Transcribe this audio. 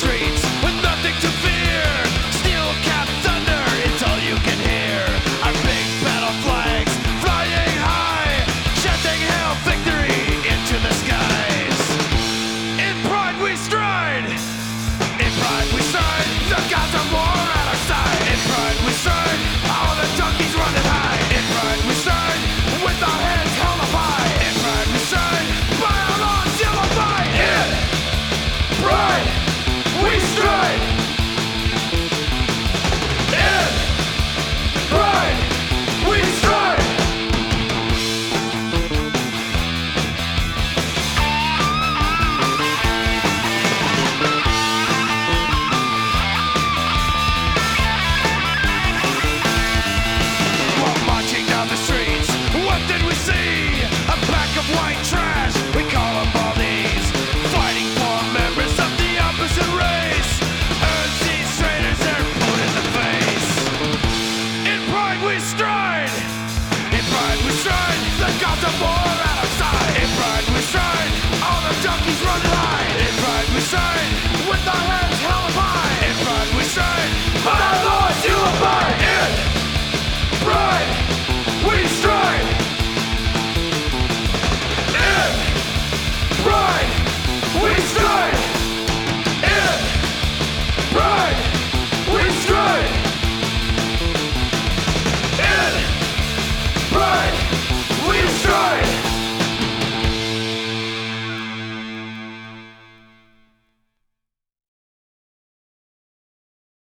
streets we stride, in pride we stride, the gods of war.